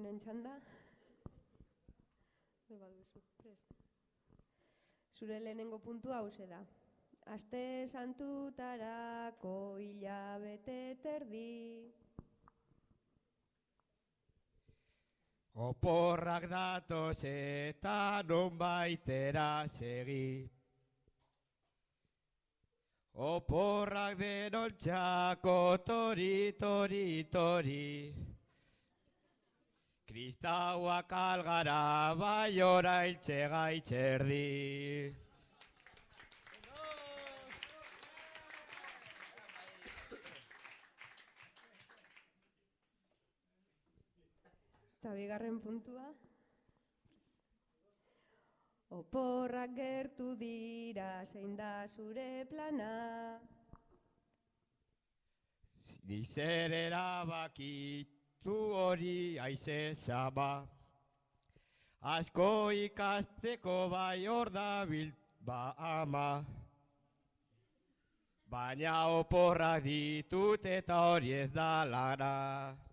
jonen txanda. Baduzu, prest. Zure lehenengo puntua hause da. Aste santutarako hilabete terdi. Oporrak datoz eta non baitera segi. Oporrak denoltxako tori, tori, tori. Kristauak algara bai orailtxe gaitxerdi. Eta bigarren puntua. Oporrak gertu dira, zein da zure plana. Ni zer erabakitu hori aize sama. Asko ikasteko bai hor da ba ama. Baina oporrak ditut eta hori ez da lana.